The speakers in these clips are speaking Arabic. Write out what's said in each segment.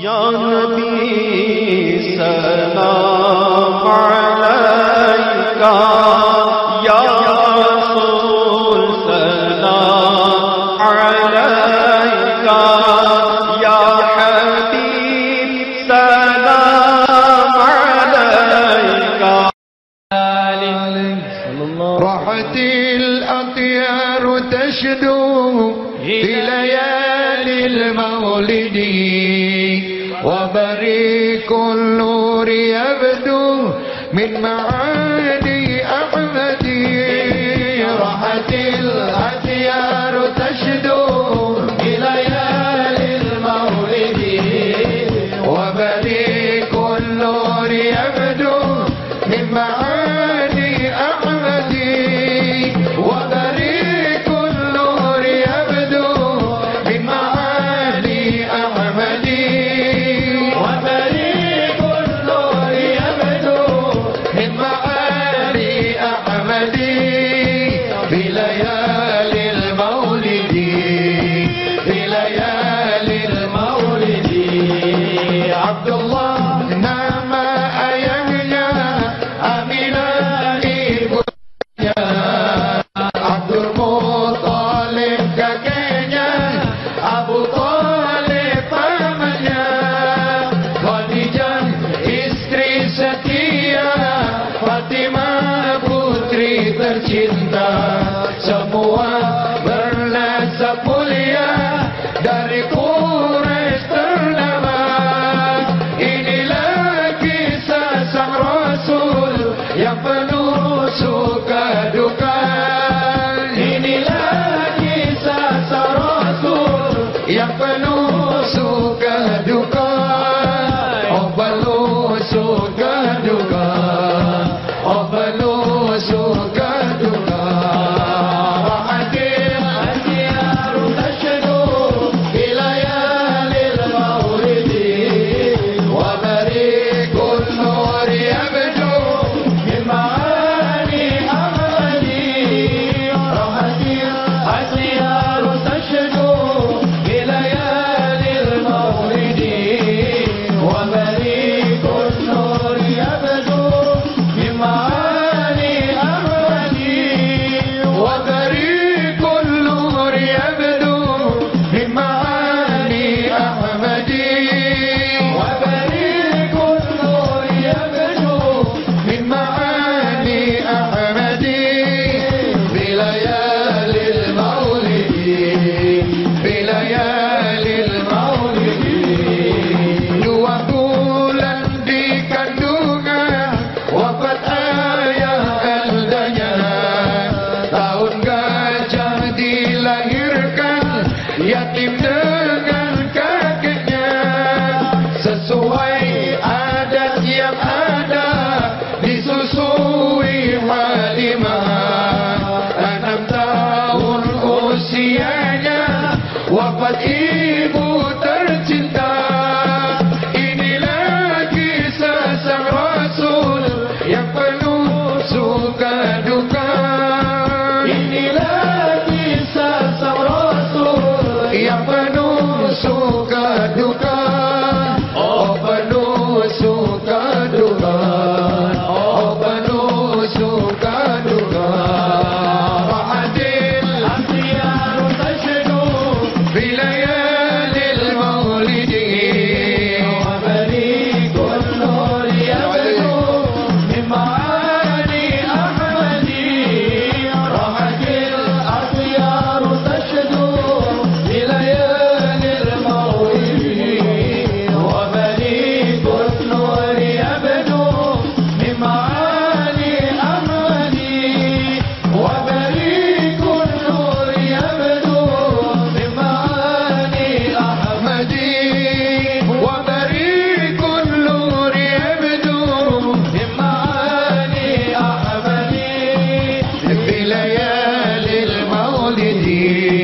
يا نبي سلام عليك. يا رسول سلام عليك. يا حبيب سلام عليك. راحت الأطيار تشدو في ليالي المولد. وبريق النور يبدو من معاني أحمدي. راحت الأخيار تشدو بليالي يبدو من معاني चिन्ता Deus.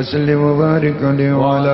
وسلم وبارك عليه وعلى